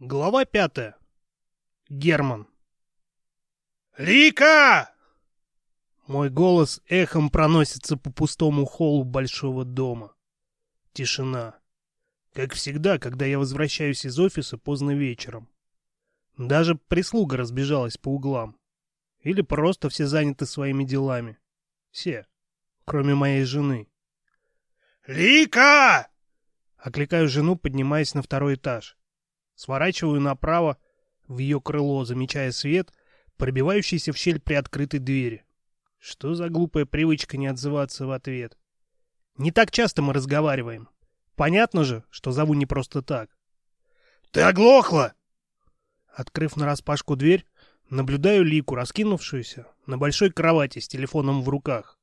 Глава пятая. Герман. «Лика!» Мой голос эхом проносится по пустому холлу большого дома. Тишина. Как всегда, когда я возвращаюсь из офиса поздно вечером. Даже прислуга разбежалась по углам. Или просто все заняты своими делами. Все. Кроме моей жены. «Лика!» Окликаю жену, поднимаясь на второй этаж. Сворачиваю направо в ее крыло, замечая свет, пробивающийся в щель при открытой двери. Что за глупая привычка не отзываться в ответ? Не так часто мы разговариваем. Понятно же, что зову не просто так. «Ты оглохла!» Открыв нараспашку дверь, наблюдаю Лику, раскинувшуюся на большой кровати с телефоном в руках.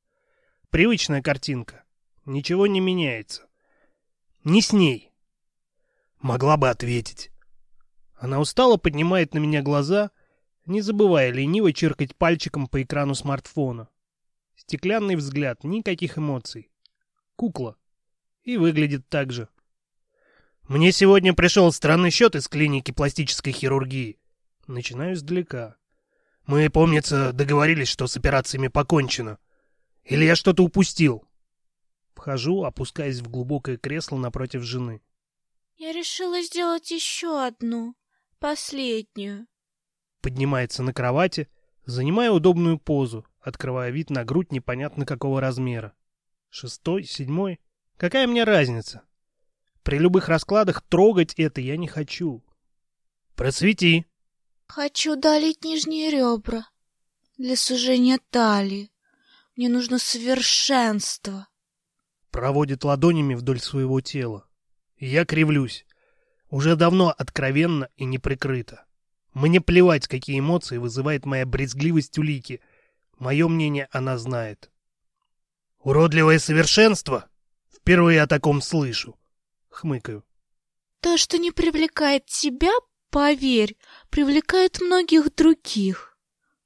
Привычная картинка. Ничего не меняется. Не с ней. Могла бы ответить. Она устало поднимает на меня глаза, не забывая лениво чиркать пальчиком по экрану смартфона. Стеклянный взгляд, никаких эмоций. Кукла. И выглядит так же. Мне сегодня пришел странный счет из клиники пластической хирургии. Начинаю издалека. Мы, помнится, договорились, что с операциями покончено. Или я что-то упустил? Вхожу, опускаясь в глубокое кресло напротив жены. Я решила сделать еще одну. Последнюю. Поднимается на кровати, занимая удобную позу, открывая вид на грудь непонятно какого размера. Шестой, седьмой? Какая мне разница? При любых раскладах трогать это я не хочу. Просвети. Хочу удалить нижние ребра. Для сужения талии. Мне нужно совершенство. Проводит ладонями вдоль своего тела. Я кривлюсь. Уже давно откровенно и неприкрыто. Мне плевать, какие эмоции вызывает моя брезгливость улики. Мое мнение она знает. «Уродливое совершенство? Впервые о таком слышу!» Хмыкаю. То, что не привлекает тебя, поверь, привлекает многих других.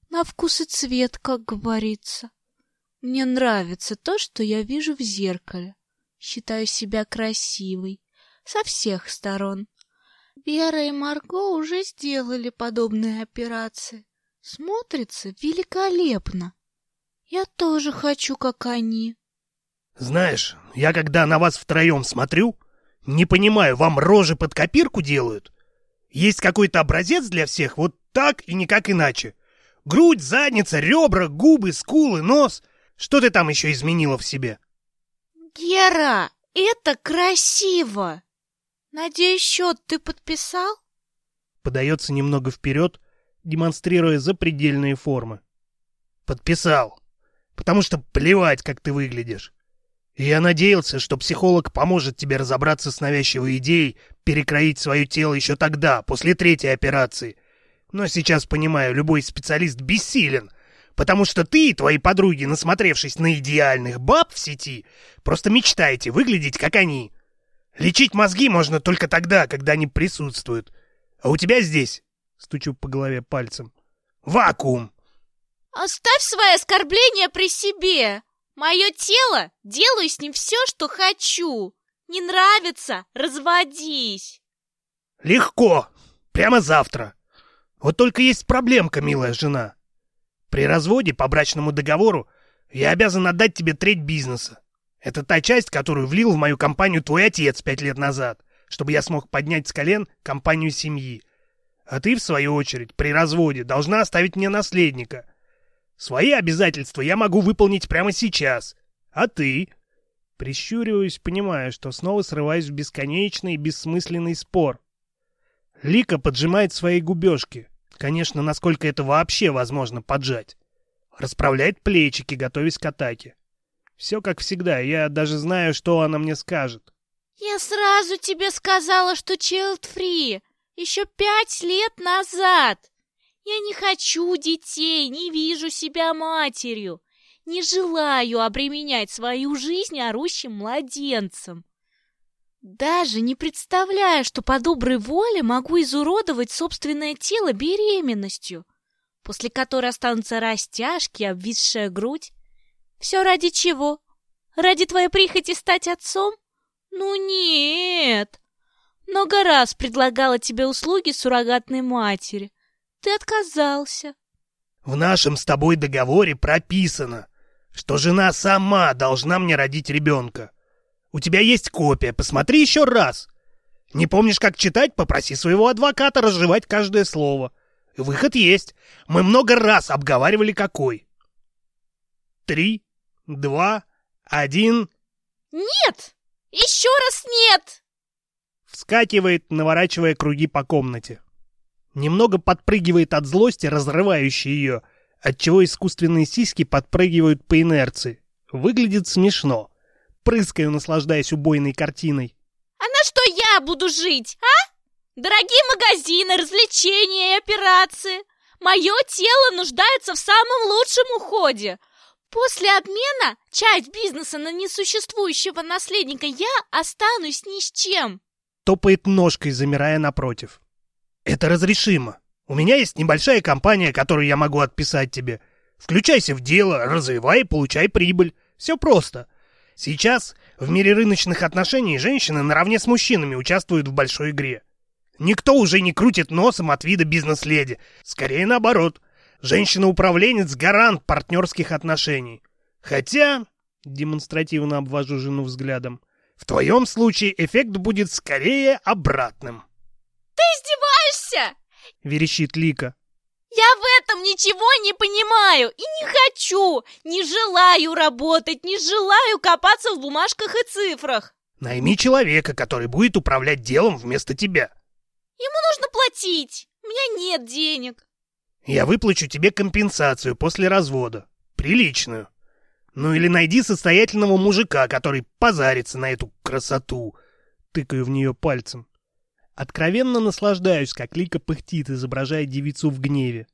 На вкус и цвет, как говорится. Мне нравится то, что я вижу в зеркале. Считаю себя красивой со всех сторон. Вера и Марго уже сделали подобные операции. Смотрится великолепно. Я тоже хочу, как они. Знаешь, я когда на вас втроем смотрю, не понимаю, вам рожи под копирку делают? Есть какой-то образец для всех, вот так и никак иначе. Грудь, задница, ребра, губы, скулы, нос. Что ты там еще изменила в себе? Гера, это красиво! Надеюсь, счет ты подписал? Подается немного вперед, демонстрируя запредельные формы. Подписал. Потому что плевать, как ты выглядишь. Я надеялся, что психолог поможет тебе разобраться с навязчивой идеей перекроить свое тело еще тогда, после третьей операции. Но сейчас понимаю, любой специалист бессилен, потому что ты и твои подруги, насмотревшись на идеальных баб в сети, просто мечтаете выглядеть, как они. Лечить мозги можно только тогда, когда они присутствуют. А у тебя здесь, стучу по голове пальцем, вакуум. Оставь свои оскорбления при себе. Мое тело, делаю с ним все, что хочу. Не нравится, разводись. Легко. Прямо завтра. Вот только есть проблемка, милая жена. При разводе по брачному договору я обязан отдать тебе треть бизнеса. Это та часть, которую влил в мою компанию твой отец пять лет назад, чтобы я смог поднять с колен компанию семьи. А ты, в свою очередь, при разводе должна оставить мне наследника. Свои обязательства я могу выполнить прямо сейчас. А ты? Прищуриваюсь, понимая, что снова срываюсь в бесконечный и бессмысленный спор. Лика поджимает свои губежки. Конечно, насколько это вообще возможно поджать. Расправляет плечики, готовясь к атаке. Все как всегда, я даже знаю, что она мне скажет. Я сразу тебе сказала, что child free. Еще пять лет назад. Я не хочу детей, не вижу себя матерью. Не желаю обременять свою жизнь орущим младенцем. Даже не представляю, что по доброй воле могу изуродовать собственное тело беременностью, после которой останутся растяжки, обвисшая грудь все ради чего? Ради твоей прихоти стать отцом? Ну нет. Много раз предлагала тебе услуги суррогатной матери. Ты отказался. В нашем с тобой договоре прописано, что жена сама должна мне родить ребенка. У тебя есть копия, посмотри еще раз. Не помнишь, как читать? Попроси своего адвоката разжевать каждое слово. Выход есть. Мы много раз обговаривали какой. Три, два, один... Нет! Еще раз нет! Вскакивает, наворачивая круги по комнате. Немного подпрыгивает от злости, разрывающей ее, отчего искусственные сиськи подпрыгивают по инерции. Выглядит смешно. Прыскаю, наслаждаясь убойной картиной. А на что я буду жить, а? Дорогие магазины, развлечения и операции. Мое тело нуждается в самом лучшем уходе. После обмена часть бизнеса на несуществующего наследника я останусь ни с чем. Топает ножкой, замирая напротив. Это разрешимо. У меня есть небольшая компания, которую я могу отписать тебе. Включайся в дело, развивай получай прибыль. Все просто. Сейчас в мире рыночных отношений женщины наравне с мужчинами участвуют в большой игре. Никто уже не крутит носом от вида бизнес-леди. Скорее наоборот. Женщина-управленец – гарант партнерских отношений. Хотя, демонстративно обвожу жену взглядом, в твоем случае эффект будет скорее обратным. Ты издеваешься? Верещит Лика. Я в этом ничего не понимаю и не хочу, не желаю работать, не желаю копаться в бумажках и цифрах. Найми человека, который будет управлять делом вместо тебя. Ему нужно платить. У меня нет денег. Я выплачу тебе компенсацию после развода. Приличную. Ну или найди состоятельного мужика, который позарится на эту красоту. Тыкаю в нее пальцем. Откровенно наслаждаюсь, как Лика пыхтит, изображая девицу в гневе.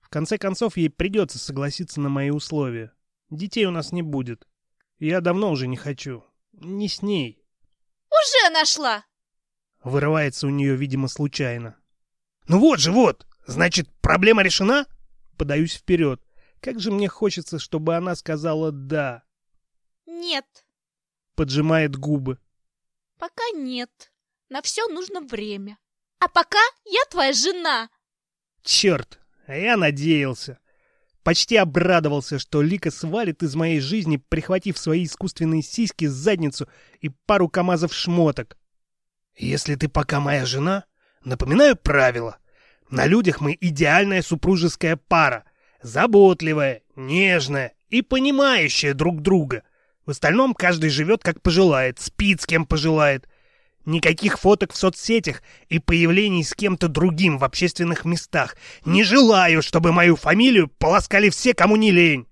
В конце концов, ей придется согласиться на мои условия. Детей у нас не будет. Я давно уже не хочу. Не с ней. Уже нашла! Вырывается у нее, видимо, случайно. Ну вот же, вот! Значит, проблема решена? Подаюсь вперед. Как же мне хочется, чтобы она сказала «да». Нет. Поджимает губы. Пока нет. На все нужно время. А пока я твоя жена. Черт, а я надеялся. Почти обрадовался, что Лика свалит из моей жизни, прихватив свои искусственные сиськи, задницу и пару камазов шмоток. Если ты пока моя жена, напоминаю правила. На людях мы идеальная супружеская пара. Заботливая, нежная и понимающая друг друга. В остальном каждый живет как пожелает, спит с кем пожелает. Никаких фоток в соцсетях и появлений с кем-то другим в общественных местах. Не желаю, чтобы мою фамилию полоскали все, кому не лень.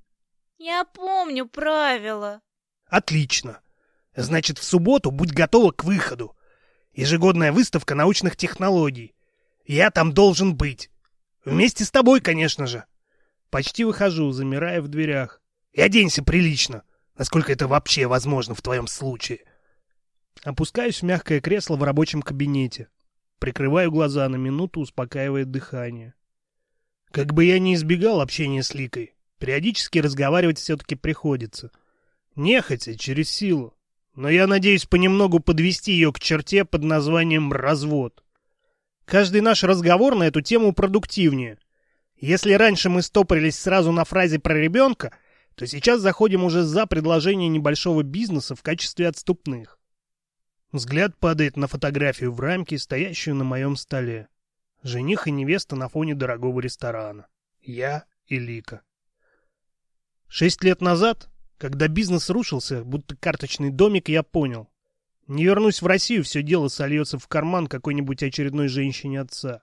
Я помню правила. Отлично. Значит, в субботу будь готова к выходу. Ежегодная выставка научных технологий. Я там должен быть. Вместе с тобой, конечно же. Почти выхожу, замирая в дверях. И оденься прилично, насколько это вообще возможно в твоем случае. Опускаюсь в мягкое кресло в рабочем кабинете. Прикрываю глаза на минуту, успокаивая дыхание. Как бы я ни избегал общения с Ликой, периодически разговаривать все-таки приходится. Нехотя, через силу. Но я надеюсь понемногу подвести ее к черте под названием «развод». Каждый наш разговор на эту тему продуктивнее. Если раньше мы стопорились сразу на фразе про ребенка, то сейчас заходим уже за предложение небольшого бизнеса в качестве отступных. Взгляд падает на фотографию в рамке, стоящую на моем столе. Жених и невеста на фоне дорогого ресторана. Я и Лика. Шесть лет назад, когда бизнес рушился, будто карточный домик, я понял. Не вернусь в Россию, все дело сольется в карман какой-нибудь очередной женщине отца.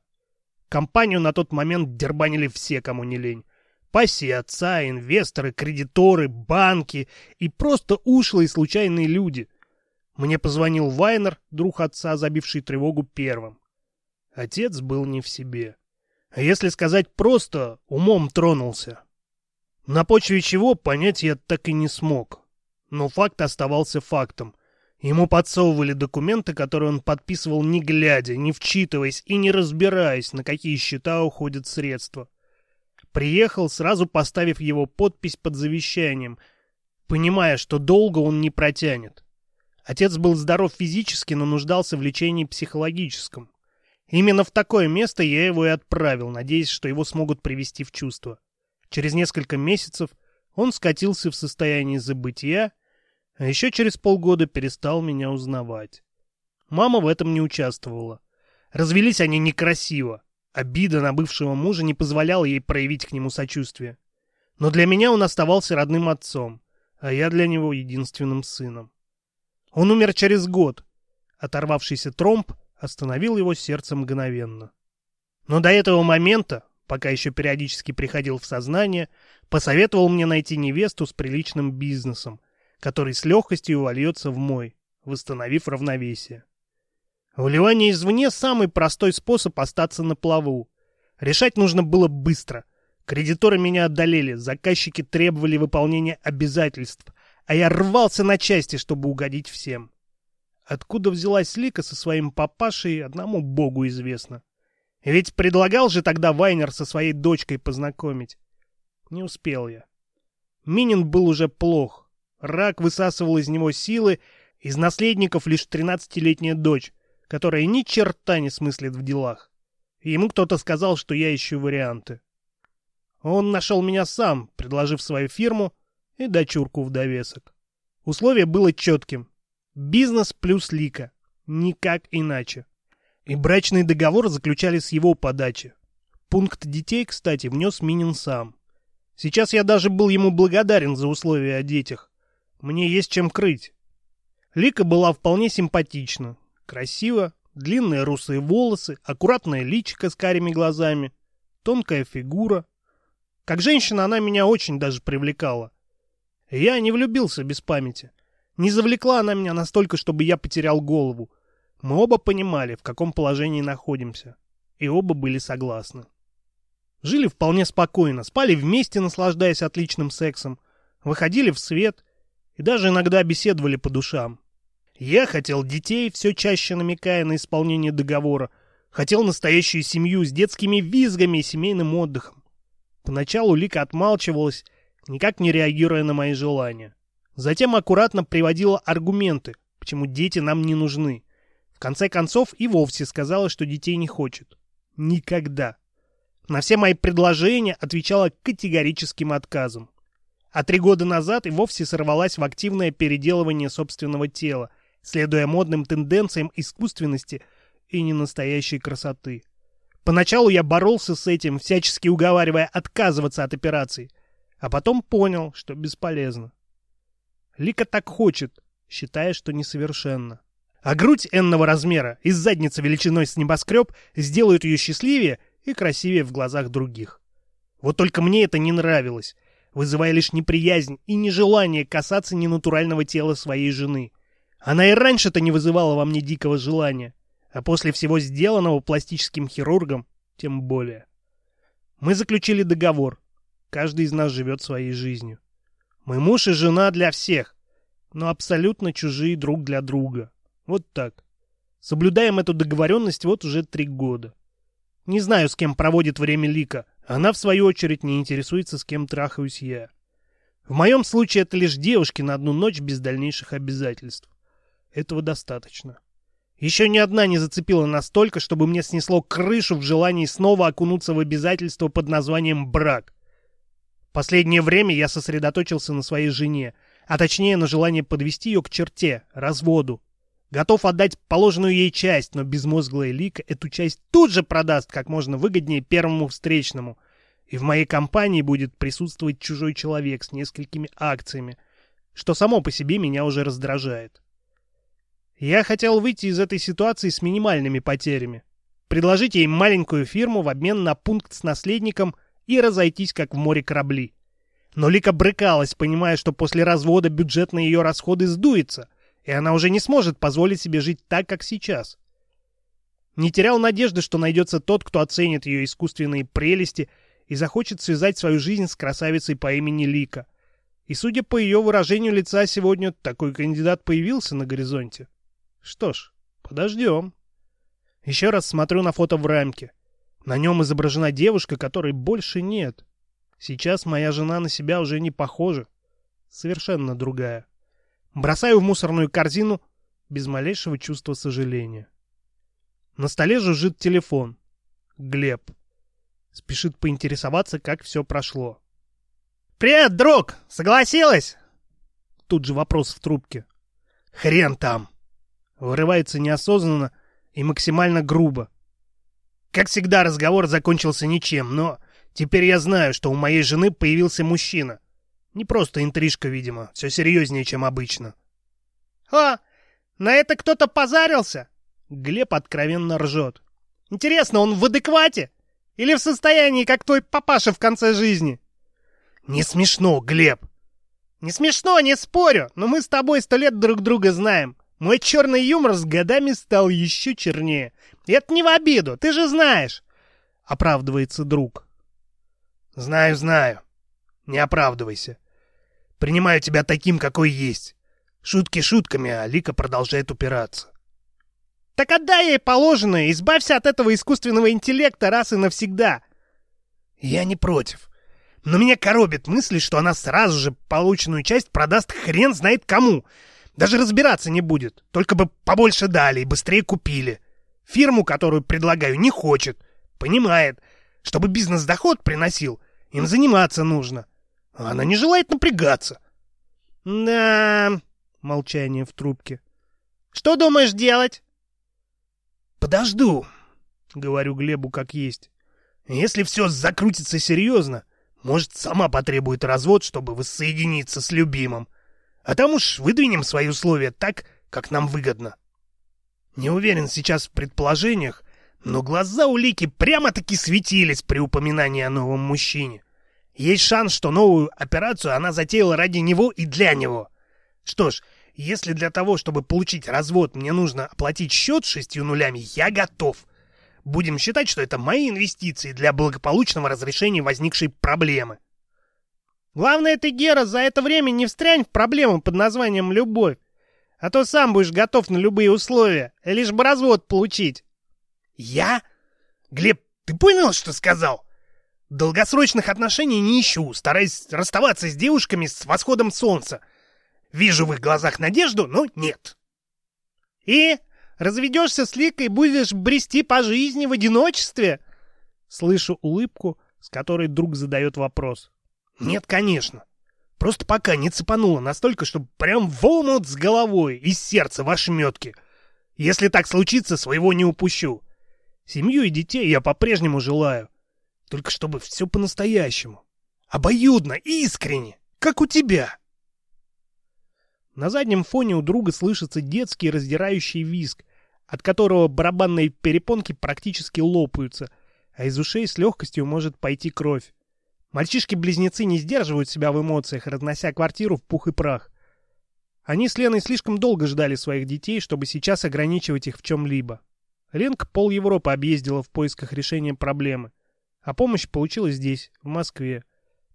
Компанию на тот момент дербанили все, кому не лень. Пассии отца, инвесторы, кредиторы, банки и просто ушлые случайные люди. Мне позвонил Вайнер, друг отца, забивший тревогу первым. Отец был не в себе. А если сказать просто, умом тронулся. На почве чего, понять я так и не смог. Но факт оставался фактом. Ему подсовывали документы, которые он подписывал не глядя, не вчитываясь и не разбираясь, на какие счета уходят средства. Приехал, сразу поставив его подпись под завещанием, понимая, что долго он не протянет. Отец был здоров физически, но нуждался в лечении психологическом. Именно в такое место я его и отправил, надеясь, что его смогут привести в чувство. Через несколько месяцев он скатился в состояние забытия, а еще через полгода перестал меня узнавать. Мама в этом не участвовала. Развелись они некрасиво. Обида на бывшего мужа не позволяла ей проявить к нему сочувствие. Но для меня он оставался родным отцом, а я для него единственным сыном. Он умер через год. Оторвавшийся тромб остановил его сердце мгновенно. Но до этого момента, пока еще периодически приходил в сознание, посоветовал мне найти невесту с приличным бизнесом, который с легкостью вольется в мой, восстановив равновесие. Вливание извне – самый простой способ остаться на плаву. Решать нужно было быстро. Кредиторы меня одолели, заказчики требовали выполнения обязательств, а я рвался на части, чтобы угодить всем. Откуда взялась Лика со своим папашей, одному богу известно. Ведь предлагал же тогда Вайнер со своей дочкой познакомить. Не успел я. Минин был уже плох. Рак высасывал из него силы, из наследников лишь тринадцатилетняя дочь, которая ни черта не смыслит в делах. ему кто-то сказал, что я ищу варианты. Он нашел меня сам, предложив свою фирму и дочурку в довесок. Условие было четким. Бизнес плюс лика. Никак иначе. И брачный договор заключали с его подачи. Пункт детей, кстати, внес Минин сам. Сейчас я даже был ему благодарен за условия о детях. Мне есть чем крыть. Лика была вполне симпатична, Красиво, длинные русые волосы, аккуратное личико с карими глазами, тонкая фигура. Как женщина она меня очень даже привлекала. Я не влюбился без памяти. Не завлекла она меня настолько, чтобы я потерял голову. Мы оба понимали, в каком положении находимся. И оба были согласны. Жили вполне спокойно, спали вместе, наслаждаясь отличным сексом, выходили в свет и даже иногда беседовали по душам. Я хотел детей, все чаще намекая на исполнение договора. Хотел настоящую семью с детскими визгами и семейным отдыхом. Поначалу Лика отмалчивалась, никак не реагируя на мои желания. Затем аккуратно приводила аргументы, почему дети нам не нужны. В конце концов и вовсе сказала, что детей не хочет. Никогда. На все мои предложения отвечала категорическим отказом. А три года назад и вовсе сорвалась в активное переделывание собственного тела – следуя модным тенденциям искусственности и ненастоящей красоты. Поначалу я боролся с этим, всячески уговаривая отказываться от операций, а потом понял, что бесполезно. Лика так хочет, считая, что несовершенно. А грудь энного размера и задница величиной с небоскреб сделают ее счастливее и красивее в глазах других. Вот только мне это не нравилось, вызывая лишь неприязнь и нежелание касаться ненатурального тела своей жены — она и раньше-то не вызывала во мне дикого желания, а после всего сделанного пластическим хирургом тем более. Мы заключили договор. Каждый из нас живет своей жизнью. Мы муж и жена для всех, но абсолютно чужие друг для друга. Вот так. Соблюдаем эту договоренность вот уже три года. Не знаю, с кем проводит время Лика. Она, в свою очередь, не интересуется, с кем трахаюсь я. В моем случае это лишь девушки на одну ночь без дальнейших обязательств. Этого достаточно. Еще ни одна не зацепила настолько, чтобы мне снесло крышу в желании снова окунуться в обязательство под названием «брак». Последнее время я сосредоточился на своей жене, а точнее на желании подвести ее к черте, разводу. Готов отдать положенную ей часть, но безмозглая Лика эту часть тут же продаст как можно выгоднее первому встречному. И в моей компании будет присутствовать чужой человек с несколькими акциями, что само по себе меня уже раздражает. Я хотел выйти из этой ситуации с минимальными потерями. Предложить ей маленькую фирму в обмен на пункт с наследником и разойтись, как в море корабли. Но Лика брыкалась, понимая, что после развода бюджет на ее расходы сдуется, и она уже не сможет позволить себе жить так, как сейчас. Не терял надежды, что найдется тот, кто оценит ее искусственные прелести и захочет связать свою жизнь с красавицей по имени Лика. И, судя по ее выражению лица, сегодня такой кандидат появился на горизонте. Что ж, подождем. Еще раз смотрю на фото в рамке. На нем изображена девушка, которой больше нет. Сейчас моя жена на себя уже не похожа. Совершенно другая. Бросаю в мусорную корзину, без малейшего чувства сожаления. На столе жужжит телефон. Глеб. Спешит поинтересоваться, как все прошло. «Привет, друг! Согласилась?» Тут же вопрос в трубке. «Хрен там!» Вырывается неосознанно и максимально грубо. Как всегда, разговор закончился ничем, но теперь я знаю, что у моей жены появился мужчина. Не просто интрижка, видимо, все серьезнее, чем обычно. «О, на это кто-то позарился?» Глеб откровенно ржет. «Интересно, он в адеквате? Или в состоянии, как твой папаша в конце жизни?» «Не смешно, Глеб!» «Не смешно, не спорю, но мы с тобой сто лет друг друга знаем. Мой черный юмор с годами стал еще чернее. И это не в обиду, ты же знаешь!» Оправдывается друг. «Знаю, знаю. Не оправдывайся. Принимаю тебя таким, какой есть. Шутки шутками, а Лика продолжает упираться. Так отдай ей положенное, избавься от этого искусственного интеллекта раз и навсегда. Я не против. Но меня коробит мысль, что она сразу же полученную часть продаст хрен знает кому. Даже разбираться не будет. Только бы побольше дали и быстрее купили. Фирму, которую предлагаю, не хочет. Понимает. Чтобы бизнес-доход приносил, им заниматься нужно. А она не желает напрягаться. Да, молчание в трубке. Что думаешь делать? «Подожду», — говорю Глебу как есть. «Если все закрутится серьезно, может, сама потребует развод, чтобы воссоединиться с любимым. А там уж выдвинем свои условия так, как нам выгодно». Не уверен сейчас в предположениях, но глаза у Лики прямо-таки светились при упоминании о новом мужчине. Есть шанс, что новую операцию она затеяла ради него и для него. Что ж, если для того, чтобы получить развод, мне нужно оплатить счет шестью нулями, я готов. Будем считать, что это мои инвестиции для благополучного разрешения возникшей проблемы. Главное ты, Гера, за это время не встрянь в проблему под названием «любовь», а то сам будешь готов на любые условия, лишь бы развод получить. Я? Глеб, ты понял, что сказал? Долгосрочных отношений не ищу, стараюсь расставаться с девушками с восходом солнца — Вижу в их глазах надежду, но нет. И разведешься с Ликой, будешь брести по жизни в одиночестве? Слышу улыбку, с которой друг задает вопрос. Нет, конечно. Просто пока не цепануло настолько, чтобы прям в омут с головой, из сердца в ошметке. Если так случится, своего не упущу. Семью и детей я по-прежнему желаю. Только чтобы все по-настоящему. Обоюдно, искренне, как у тебя. На заднем фоне у друга слышится детский раздирающий визг, от которого барабанные перепонки практически лопаются, а из ушей с легкостью может пойти кровь. Мальчишки-близнецы не сдерживают себя в эмоциях, разнося квартиру в пух и прах. Они с Леной слишком долго ждали своих детей, чтобы сейчас ограничивать их в чем-либо. Ленка пол Европы объездила в поисках решения проблемы. А помощь получила здесь, в Москве.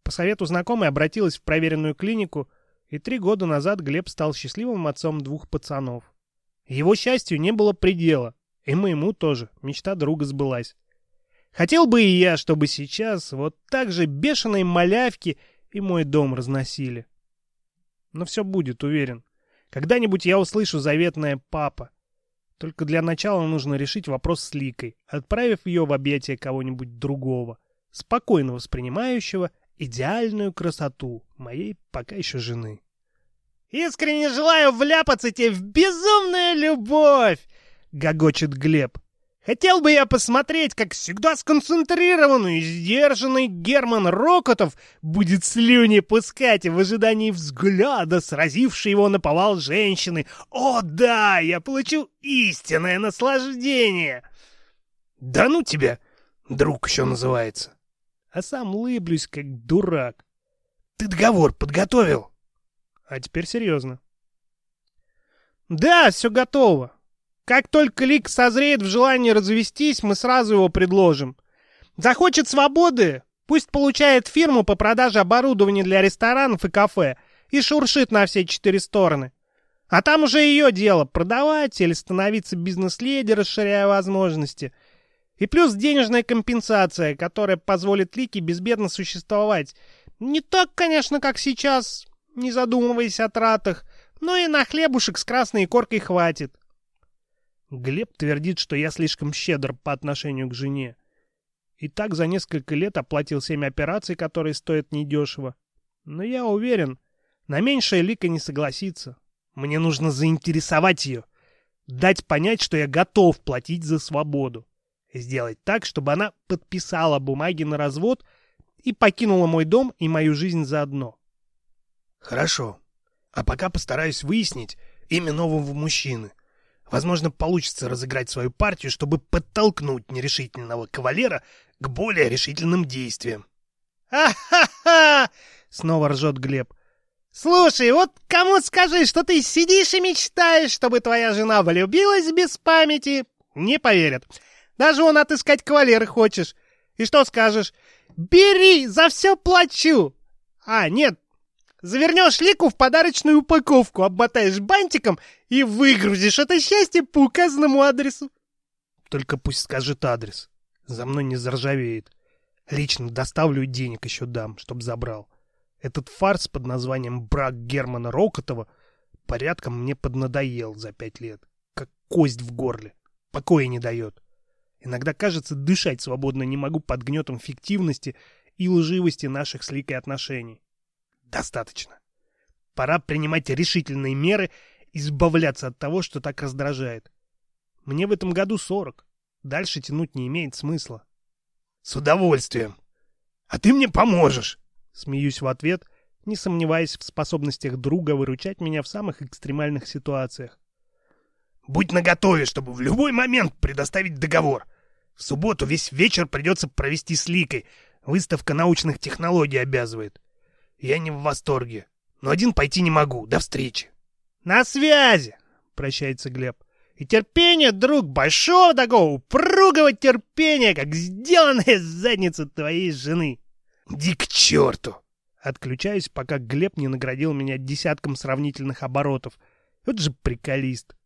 По совету знакомой обратилась в проверенную клинику – и три года назад Глеб стал счастливым отцом двух пацанов. Его счастью не было предела, и моему тоже, мечта друга сбылась. Хотел бы и я, чтобы сейчас вот так же бешеные малявки и мой дом разносили. Но все будет, уверен. Когда-нибудь я услышу заветное «папа». Только для начала нужно решить вопрос с Ликой, отправив ее в объятия кого-нибудь другого, спокойно воспринимающего идеальную красоту моей пока еще жены. «Искренне желаю вляпаться тебе в безумную любовь!» — гогочет Глеб. «Хотел бы я посмотреть, как всегда сконцентрированный и сдержанный Герман Рокотов будет слюни пускать в ожидании взгляда, сразившей его на повал женщины. О да, я получу истинное наслаждение!» «Да ну тебя, друг еще называется!» а сам лыблюсь, как дурак. Ты договор подготовил? А теперь серьезно. Да, все готово. Как только Лик созреет в желании развестись, мы сразу его предложим. Захочет свободы, пусть получает фирму по продаже оборудования для ресторанов и кафе и шуршит на все четыре стороны. А там уже ее дело, продавать или становиться бизнес-леди, расширяя возможности — и плюс денежная компенсация, которая позволит Лике безбедно существовать. Не так, конечно, как сейчас, не задумываясь о тратах, Ну и на хлебушек с красной коркой хватит. Глеб твердит, что я слишком щедр по отношению к жене. И так за несколько лет оплатил семь операций, которые стоят недешево. Но я уверен, на меньшее Лика не согласится. Мне нужно заинтересовать ее, дать понять, что я готов платить за свободу. Сделать так, чтобы она подписала бумаги на развод и покинула мой дом и мою жизнь заодно. Хорошо. А пока постараюсь выяснить имя нового мужчины. Возможно, получится разыграть свою партию, чтобы подтолкнуть нерешительного кавалера к более решительным действиям. «Ха-ха-ха!» — снова ржет Глеб. «Слушай, вот кому скажи, что ты сидишь и мечтаешь, чтобы твоя жена влюбилась без памяти? Не поверят. Даже он отыскать кавалера хочешь. И что скажешь? Бери, за все плачу. А, нет, завернешь лику в подарочную упаковку, обмотаешь бантиком и выгрузишь это счастье по указанному адресу. Только пусть скажет адрес. За мной не заржавеет. Лично доставлю денег еще дам, чтоб забрал. Этот фарс под названием «Брак Германа Рокотова» порядком мне поднадоел за пять лет. Как кость в горле. Покоя не дает. Иногда, кажется, дышать свободно не могу под гнетом фиктивности и лживости наших с Ликой отношений. Достаточно. Пора принимать решительные меры, избавляться от того, что так раздражает. Мне в этом году сорок. Дальше тянуть не имеет смысла. С удовольствием. А ты мне поможешь. Смеюсь в ответ, не сомневаясь в способностях друга выручать меня в самых экстремальных ситуациях. Будь наготове, чтобы в любой момент предоставить договор. В субботу весь вечер придется провести с Ликой. Выставка научных технологий обязывает. Я не в восторге. Но один пойти не могу. До встречи. На связи, прощается Глеб. И терпение, друг, большого такого упругого терпения, как сделанная задница твоей жены. Ди к черту! Отключаюсь, пока Глеб не наградил меня десятком сравнительных оборотов. Вот же приколист.